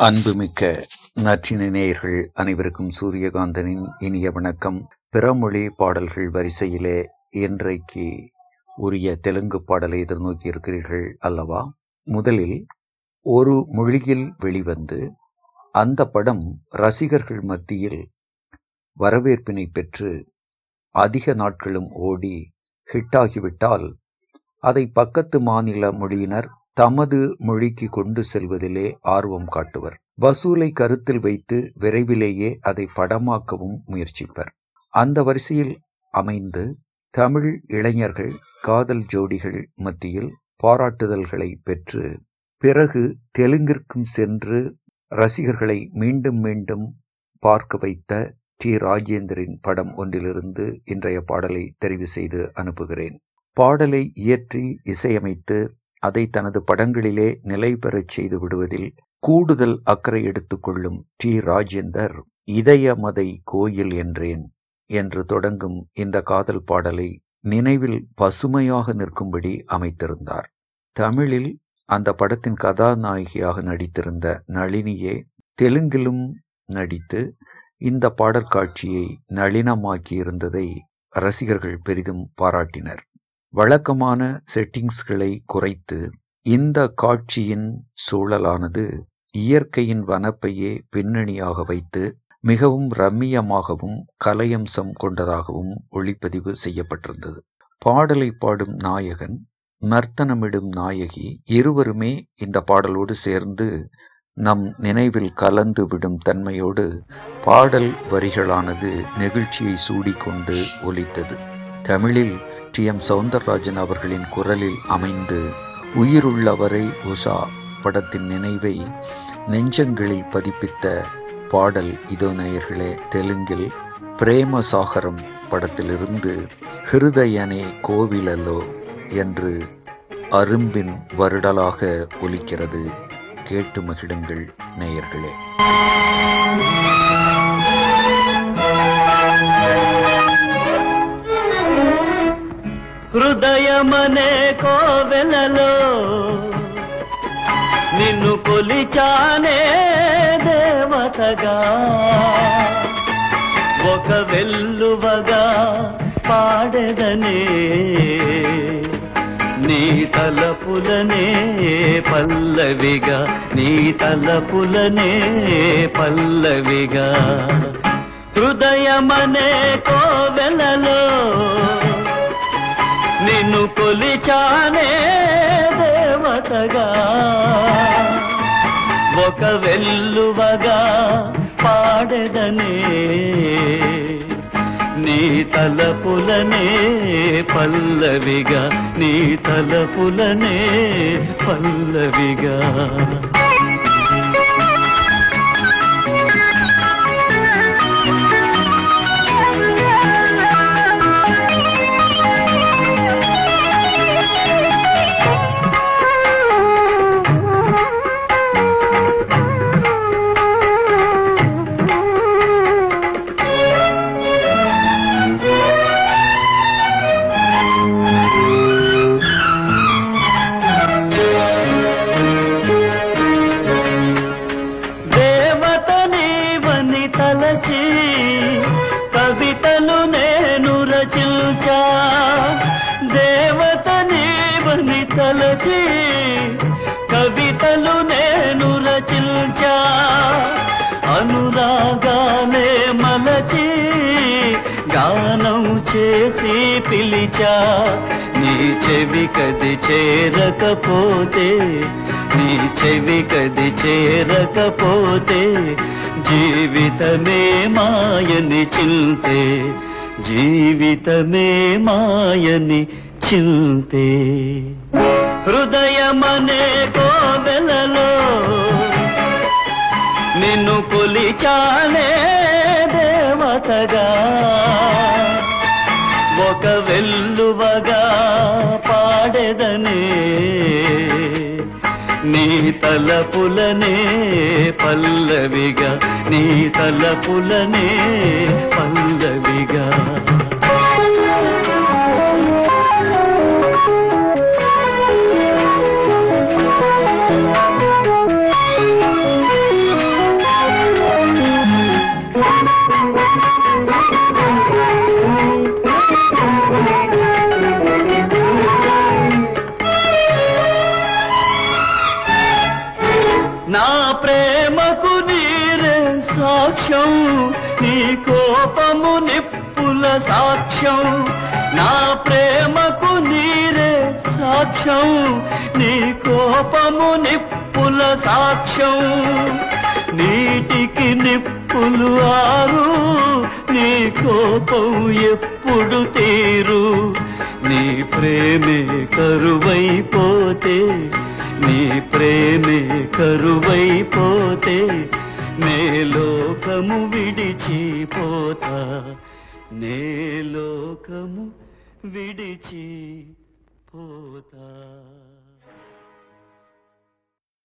அன்புமிக்க நற்றின நேயர்கள் அனைவருக்கும் சூரியகாந்தனின் இனிய வணக்கம். பிறமொழி பாடல்கள் வரிசையிலே இன்றைக்கு உரிய தெலுங்கு பாடலை எதிர்நோக்கி இருக்கிறீர்கள் அல்லவா? முதலில் ஒரு மொழியில் வெளிவந்து அந்த படம் ரசிகர்கள் மத்தியில் வரவேற்பினை பெற்று அதிக நாட்களும் ஓடி ஹிட்டாகிவிட்டால் அதை பக்கத்து மாநில மொழியினர் தமது மொழிக்கு கொண்டு செல்வதிலே ஆர்வம் காட்டுவர். வசூலை கருத்தில் வைத்து விரைவிலேயே அதை படமாக்கவும் முயற்சிப்பர். அந்த வரிசையில் அமைந்து தமிழ் இளைஞர்கள் காதல் ஜோடிகள் மத்தியில் பாராட்டுதல்களை பெற்று பிறகு தெலுங்கிற்கும் சென்று ரசிகர்களை மீண்டும் மீண்டும் பார்க்க வைத்த டி. ராஜேந்திரின் படம் ஒன்றிலிருந்து இன்றைய பாடலை தெரிவு செய்து அனுப்புகிறேன். பாடலை இயற்றி இசையமைத்து அதை தனது படங்களிலே நிலை பெறச் செய்து விடுவதில் கூடுதல் அக்கறை எடுத்துக்கொள்ளும் டி. ராஜேந்தர் இதயமதை கோயில் என்றேன் என்று தொடங்கும் இந்த காதல் பாடலை நினைவில் பசுமையாக நிற்கும்படி அமைத்திருந்தார். தமிழில் அந்த படத்தின் கதாநாயகியாக நடித்திருந்த நளினியே தெலுங்கிலும் நடித்து இந்த பாடற்காட்சியை நளினமாக்கியிருந்ததை ரசிகர்கள் பெரிதும் பாராட்டினர். வழக்கமான செட்டிங்ஸ்களை குறைத்து இந்த காட்சியின் சூழலானது இயற்கையின் வனப்பையே பின்னணியாக வைத்து மிகவும் ரம்மியமாகவும் கலையம்சம் கொண்டதாகவும் ஒளிப்பதிவு செய்யப்பட்டிருந்தது. பாடலை பாடும் நாயகன் நர்த்தனமிடும் நாயகி இருவருமே இந்த பாடலோடு சேர்ந்து நம் நினைவில் கலந்து விடும் தன்மையோடு பாடல் வரிகளானது நெகிழ்ச்சியை சூடிக்கொண்டு ஒலித்தது. தமிழில் டி. எம். சவுந்தரராஜன் அவர்களின் குரலில் அமைந்து உயிருள்ளவரை உஷா படத்தின் நினைவை நெஞ்சங்களில் பதிப்பித்த பாடல் இதோ நேயர்களே தெலுங்கில் பிரேம சாகரம் படத்திலிருந்து ஹிருதயனே கோவிலல்லோ என்று அரும்பின் வருடலாக ஒலிக்கிறது. கேட்டு மகிழுங்கள் நேயர்களே. హృదయమనే కోవెలలో నిన్ను కొలిచానే దేవతగా. ఒక వెల్లువగా పాడెదనే నీ తలపులనే పల్లవిగా నీ తలపులనే పల్లవిగా. హృదయమనే కోవెలలో నిన్ను కొలిచానే దేవతగా. ఒక వెల్లువగా పాడెదనే నీ తలపులనే పల్లవిగా నీ తలపులనే పల్లవిగా. తలచి కవితలు నేను రచించా. దేవత నీవని తలచి కవితలు నేను రచించా. అనురాగా చేసి పిలిచా. నీ చెవి కది చేరకపోతే నీ చెవి కది చేరకపోతే జీవితమే మాయని చింతే జీవితమే మాయని చింతే. హృదయమనే కోవెలలో నిన్ను కొలిచానే దేవతగా. ఒక వెల్లువగా పాడెదనే. నీ తలపులనే పల్లవిగా నీ తలపులనే పల్లవిగా. నా ప్రేమకు నీరే సాక్ష్యం నీ కోపము నిప్పుల సాక్ష్యం. నా ప్రేమకు నీరే సాక్ష్యం నీ కోపము నిప్పుల సాక్ష్యం. నీటికి నిప్పులు ఆరు నీ కోపం ఎప్పుడు తీరు. నీ ప్రేమే కరువైపోతే నీ ప్రేమే కరువైపోతే నే లోకము విడిచిపోతా. నే లోకము విడిచిపోతా.